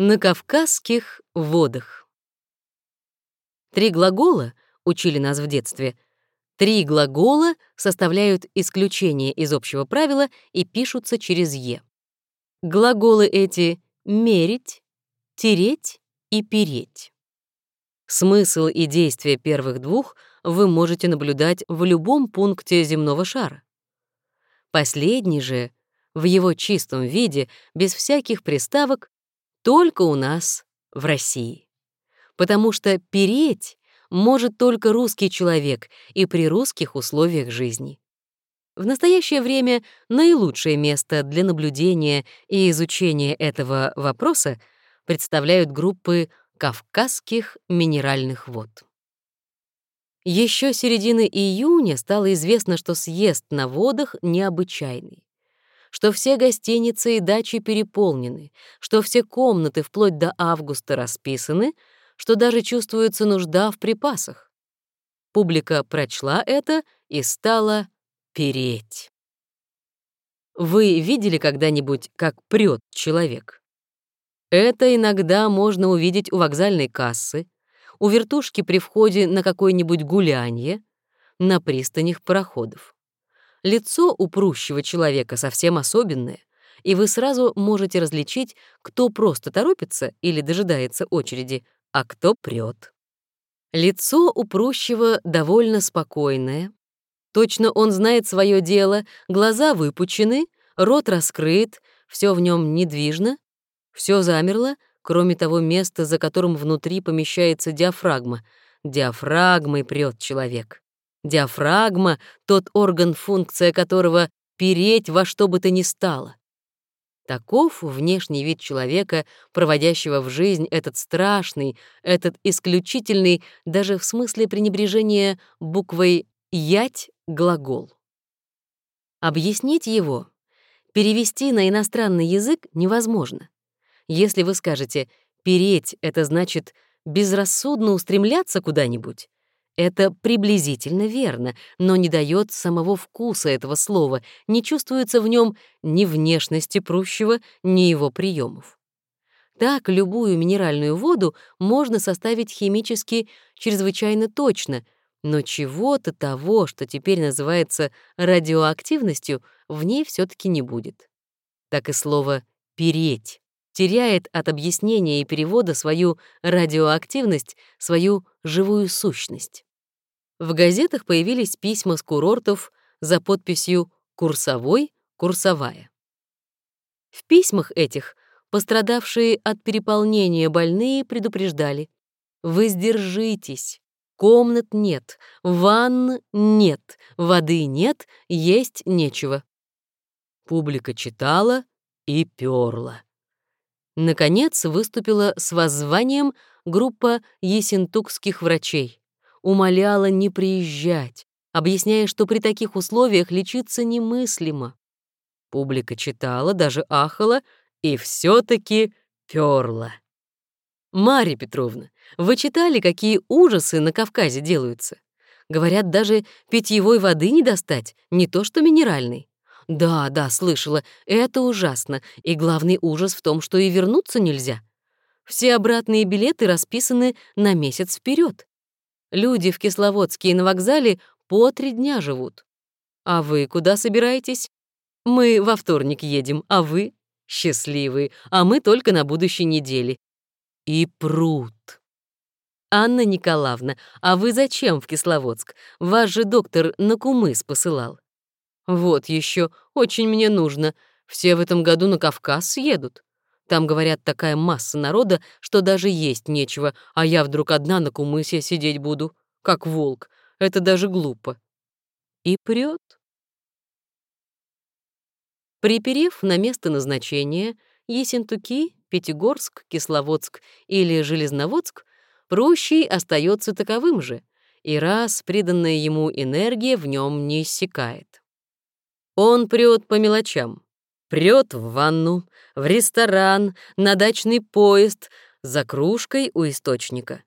На Кавказских водах. Три глагола, учили нас в детстве, три глагола составляют исключение из общего правила и пишутся через «е». Глаголы эти «мерить», «тереть» и «переть». Смысл и действие первых двух вы можете наблюдать в любом пункте земного шара. Последний же, в его чистом виде, без всяких приставок, только у нас в России. Потому что переть может только русский человек и при русских условиях жизни. В настоящее время наилучшее место для наблюдения и изучения этого вопроса представляют группы Кавказских минеральных вод. Еще середины июня стало известно, что съезд на водах необычайный, что все гостиницы и дачи переполнены, что все комнаты вплоть до августа расписаны, что даже чувствуется нужда в припасах. Публика прочла это и стала переть. Вы видели когда-нибудь, как прет человек? Это иногда можно увидеть у вокзальной кассы, у вертушки при входе на какое-нибудь гулянье, на пристанях пароходов. Лицо у прущего человека совсем особенное, и вы сразу можете различить, кто просто торопится или дожидается очереди, а кто прет. Лицо у прущего довольно спокойное. Точно он знает свое дело, глаза выпучены, рот раскрыт, все в нем недвижно, все замерло, кроме того места, за которым внутри помещается диафрагма. Диафрагмой прет человек. Диафрагма — тот орган, функция которого — переть во что бы то ни стало. Таков внешний вид человека, проводящего в жизнь этот страшный, этот исключительный, даже в смысле пренебрежения буквой «ять» глагол. Объяснить его, перевести на иностранный язык невозможно. Если вы скажете «переть» — это значит безрассудно устремляться куда-нибудь, это приблизительно верно, но не дает самого вкуса этого слова, не чувствуется в нем ни внешности прущего, ни его приемов. Так любую минеральную воду можно составить химически чрезвычайно точно, но чего-то того, что теперь называется радиоактивностью, в ней все таки не будет. Так и слово «переть» теряет от объяснения и перевода свою радиоактивность, свою живую сущность. В газетах появились письма с курортов за подписью «Курсовой», «Курсовая». В письмах этих пострадавшие от переполнения больные предупреждали «Вы сдержитесь, комнат нет, ванн нет, воды нет, есть нечего». Публика читала и перла. Наконец выступила с воззванием группа есентукских врачей. Умоляла не приезжать, объясняя, что при таких условиях лечиться немыслимо. Публика читала, даже ахала и все таки перла. Марья Петровна, вы читали, какие ужасы на Кавказе делаются? Говорят, даже питьевой воды не достать, не то что минеральной. «Да, да, слышала. Это ужасно. И главный ужас в том, что и вернуться нельзя. Все обратные билеты расписаны на месяц вперед. Люди в Кисловодске и на вокзале по три дня живут. А вы куда собираетесь? Мы во вторник едем, а вы? Счастливые, а мы только на будущей неделе. И пруд. Анна Николаевна, а вы зачем в Кисловодск? Ваш же доктор на Кумыс посылал. Вот еще, очень мне нужно. Все в этом году на Кавказ съедут. Там, говорят, такая масса народа, что даже есть нечего, а я вдруг одна на кумысе сидеть буду, как волк. Это даже глупо. И прет. Приперев на место назначения Есентуки, Пятигорск, Кисловодск или Железноводск, прущий остается таковым же, и раз приданная ему энергия в нем не иссякает. Он прет по мелочам. Прет в ванну, в ресторан, на дачный поезд, за кружкой у источника.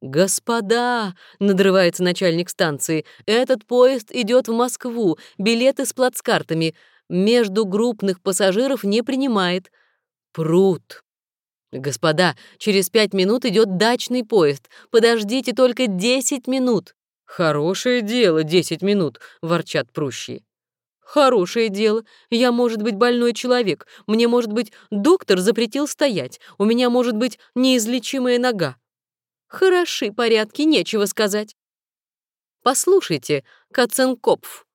«Господа!» — надрывается начальник станции. «Этот поезд идет в Москву, билеты с плацкартами. Между группных пассажиров не принимает. Прут. «Господа, через пять минут идет дачный поезд. Подождите только десять минут». «Хорошее дело, десять минут», — ворчат прущие. «Хорошее дело. Я, может быть, больной человек. Мне, может быть, доктор запретил стоять. У меня, может быть, неизлечимая нога». «Хороши порядки, нечего сказать». «Послушайте, Каценкопф,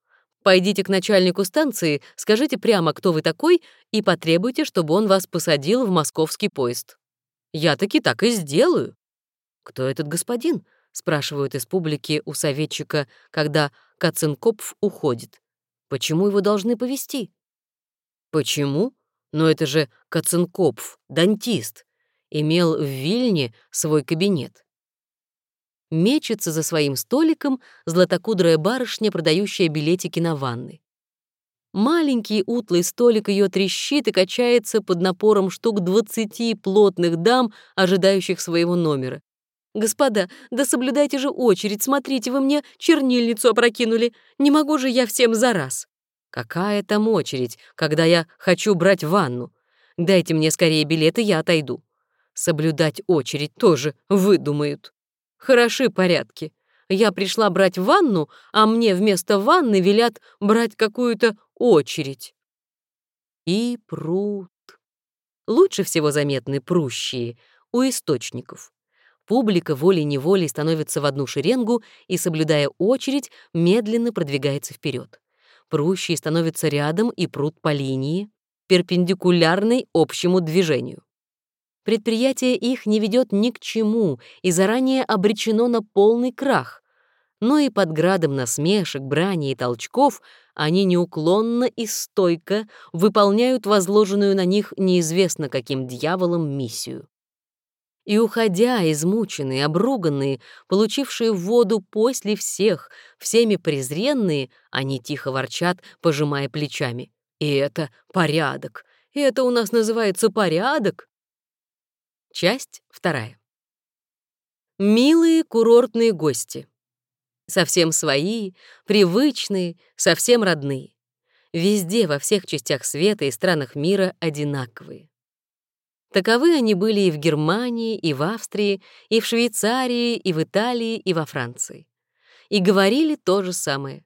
пойдите к начальнику станции, скажите прямо, кто вы такой, и потребуйте, чтобы он вас посадил в московский поезд. Я таки так и сделаю». «Кто этот господин?» — спрашивают из публики у советчика, когда Каценкопф уходит. «Почему его должны повести? «Почему? Но это же Каценкопф, дантист, имел в Вильне свой кабинет мечется за своим столиком златокудрая барышня, продающая билетики на ванны. Маленький утлый столик ее трещит и качается под напором штук двадцати плотных дам, ожидающих своего номера. «Господа, да соблюдайте же очередь, смотрите, вы мне чернильницу опрокинули, не могу же я всем за раз». «Какая там очередь, когда я хочу брать ванну? Дайте мне скорее билеты, я отойду». Соблюдать очередь тоже выдумают. Хороши порядки. Я пришла брать ванну, а мне вместо ванны велят брать какую-то очередь. И пруд. Лучше всего заметны прущие у источников. Публика волей-неволей становится в одну шеренгу и, соблюдая очередь, медленно продвигается вперед. Прущие становятся рядом и прут по линии, перпендикулярной общему движению. Предприятие их не ведет ни к чему и заранее обречено на полный крах. Но и под градом насмешек, брани и толчков они неуклонно и стойко выполняют возложенную на них неизвестно каким дьяволом миссию. И уходя, измученные, обруганные, получившие воду после всех, всеми презренные, они тихо ворчат, пожимая плечами. И это порядок. И это у нас называется порядок. Часть вторая. Милые курортные гости. Совсем свои, привычные, совсем родные. Везде, во всех частях света и странах мира одинаковые. Таковы они были и в Германии, и в Австрии, и в Швейцарии, и в Италии, и во Франции. И говорили то же самое.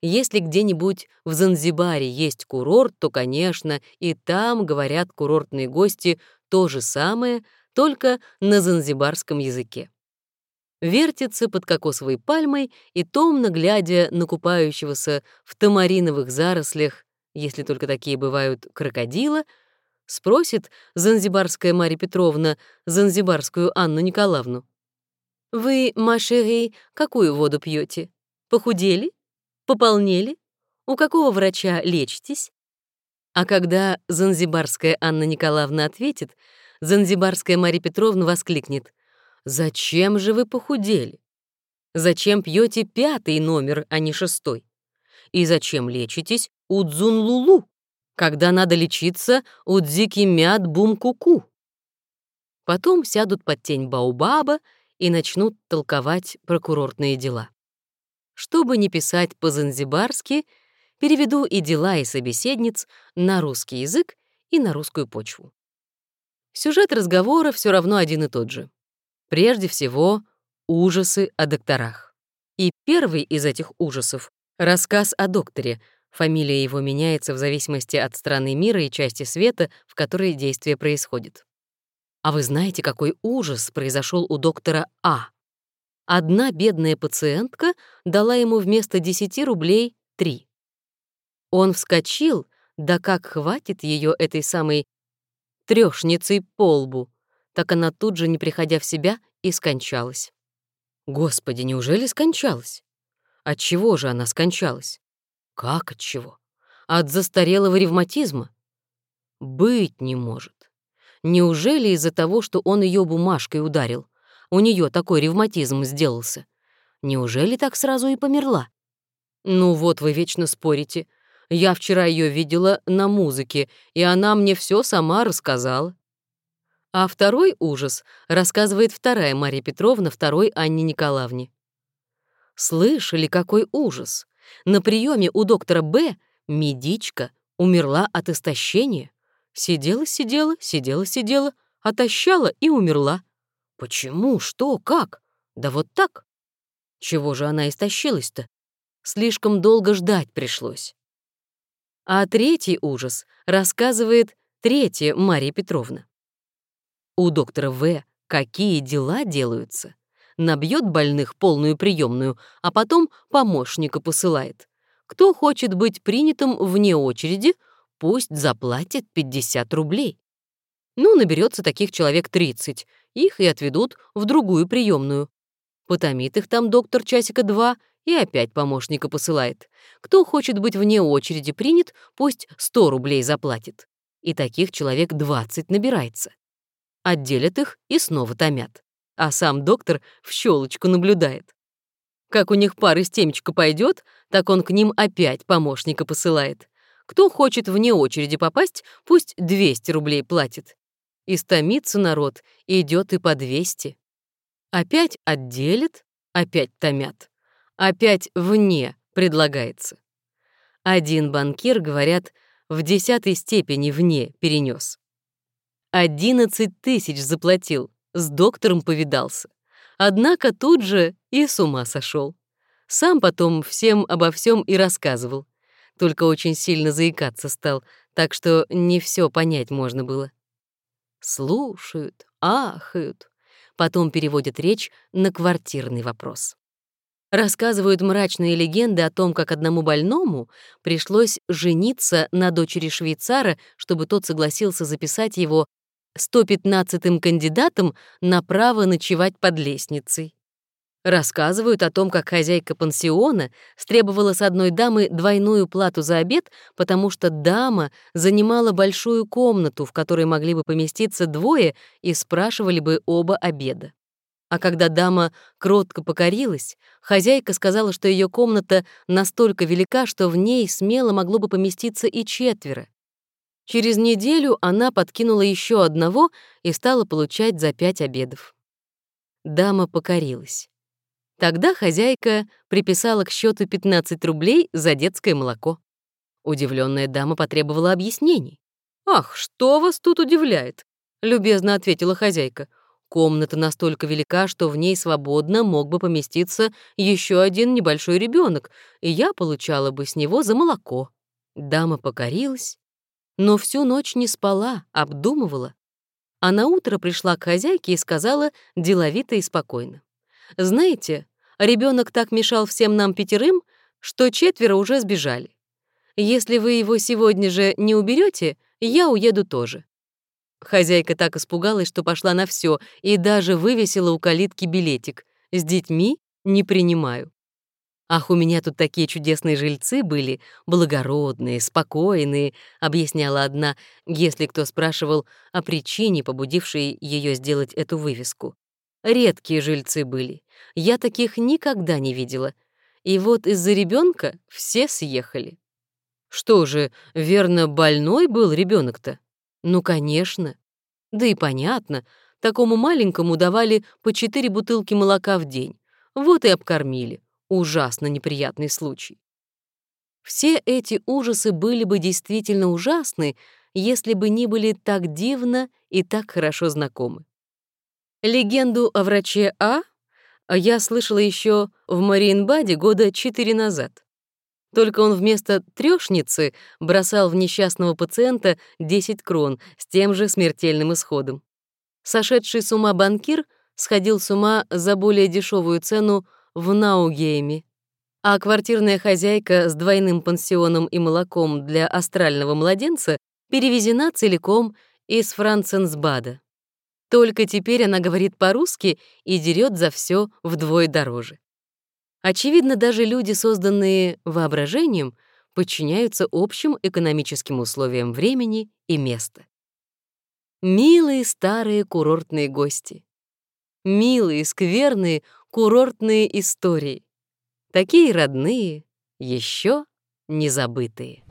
Если где-нибудь в Занзибаре есть курорт, то, конечно, и там говорят курортные гости то же самое, только на занзибарском языке. Вертится под кокосовой пальмой и томно глядя на купающегося в тамариновых зарослях, если только такие бывают, крокодила, спросит занзибарская Марья Петровна занзибарскую Анну Николаевну. «Вы, Машери, какую воду пьете? Похудели? Пополнели? У какого врача лечитесь?» А когда занзибарская Анна Николаевна ответит — Занзибарская Мария Петровна воскликнет. «Зачем же вы похудели? Зачем пьете пятый номер, а не шестой? И зачем лечитесь у Дзунлулу, когда надо лечиться у Дзикимят Бумкуку?» Потом сядут под тень Баубаба и начнут толковать про курортные дела. Чтобы не писать по-занзибарски, переведу и дела, и собеседниц на русский язык и на русскую почву. Сюжет разговора все равно один и тот же. Прежде всего, ужасы о докторах. И первый из этих ужасов — рассказ о докторе. Фамилия его меняется в зависимости от страны мира и части света, в которой действие происходит. А вы знаете, какой ужас произошел у доктора А? Одна бедная пациентка дала ему вместо 10 рублей 3. Он вскочил, да как хватит ее этой самой трёшницей по лбу. Так она тут же, не приходя в себя, и скончалась. Господи, неужели скончалась? От чего же она скончалась? Как от чего? От застарелого ревматизма? Быть не может. Неужели из-за того, что он ее бумажкой ударил? У нее такой ревматизм сделался. Неужели так сразу и померла? Ну вот вы вечно спорите. Я вчера ее видела на музыке, и она мне все сама рассказала. А второй ужас рассказывает вторая Мария Петровна второй Анне Николаевне. Слышали, какой ужас? На приеме у доктора Б медичка умерла от истощения. Сидела-сидела, сидела-сидела, отощала и умерла. Почему? Что? Как? Да вот так. Чего же она истощилась-то? Слишком долго ждать пришлось. А третий ужас рассказывает третья Мария Петровна. У доктора В. какие дела делаются? Набьет больных полную приемную, а потом помощника посылает. Кто хочет быть принятым вне очереди, пусть заплатит 50 рублей. Ну, наберется таких человек 30, их и отведут в другую приемную. Потомит их там доктор часика два и опять помощника посылает. Кто хочет быть вне очереди принят, пусть 100 рублей заплатит. И таких человек 20 набирается. Отделят их и снова томят. А сам доктор в щелочку наблюдает. Как у них пар из темечка пойдет, так он к ним опять помощника посылает. Кто хочет вне очереди попасть, пусть 200 рублей платит. Истомится народ, идет и по 200. Опять отделит, опять томят. Опять вне предлагается. Один банкир, говорят, в десятой степени вне перенес. Одиннадцать тысяч заплатил, с доктором повидался. Однако тут же и с ума сошел. Сам потом всем обо всем и рассказывал. Только очень сильно заикаться стал, так что не все понять можно было. Слушают, ахают, потом переводят речь на квартирный вопрос. Рассказывают мрачные легенды о том, как одному больному пришлось жениться на дочери швейцара, чтобы тот согласился записать его 115-м кандидатом на право ночевать под лестницей. Рассказывают о том, как хозяйка пансиона стребовала с одной дамы двойную плату за обед, потому что дама занимала большую комнату, в которой могли бы поместиться двое и спрашивали бы оба обеда. А когда дама кротко покорилась, хозяйка сказала, что ее комната настолько велика, что в ней смело могло бы поместиться и четверо. Через неделю она подкинула еще одного и стала получать за пять обедов. Дама покорилась. Тогда хозяйка приписала к счету 15 рублей за детское молоко. Удивленная дама потребовала объяснений. «Ах, что вас тут удивляет?» — любезно ответила хозяйка. Комната настолько велика, что в ней свободно мог бы поместиться еще один небольшой ребенок, и я получала бы с него за молоко. Дама покорилась, но всю ночь не спала, обдумывала. А на утро пришла к хозяйке и сказала деловито и спокойно. «Знаете, ребенок так мешал всем нам пятерым, что четверо уже сбежали. Если вы его сегодня же не уберете, я уеду тоже. Хозяйка так испугалась, что пошла на все и даже вывесила у калитки билетик. «С детьми не принимаю». «Ах, у меня тут такие чудесные жильцы были, благородные, спокойные», — объясняла одна, если кто спрашивал о причине, побудившей ее сделать эту вывеску. «Редкие жильцы были. Я таких никогда не видела. И вот из-за ребенка все съехали». «Что же, верно, больной был ребенок то ну, конечно. Да и понятно, такому маленькому давали по четыре бутылки молока в день. Вот и обкормили. Ужасно неприятный случай. Все эти ужасы были бы действительно ужасны, если бы не были так дивно и так хорошо знакомы. Легенду о враче А я слышала еще в Мариенбаде года четыре назад. Только он вместо трёшницы бросал в несчастного пациента 10 крон с тем же смертельным исходом. Сошедший с ума банкир сходил с ума за более дешевую цену в Наугейме, а квартирная хозяйка с двойным пансионом и молоком для астрального младенца перевезена целиком из Франценсбада. Только теперь она говорит по-русски и дерет за все вдвое дороже. Очевидно, даже люди, созданные воображением, подчиняются общим экономическим условиям времени и места. Милые старые курортные гости. Милые, скверные курортные истории. Такие родные, еще не забытые.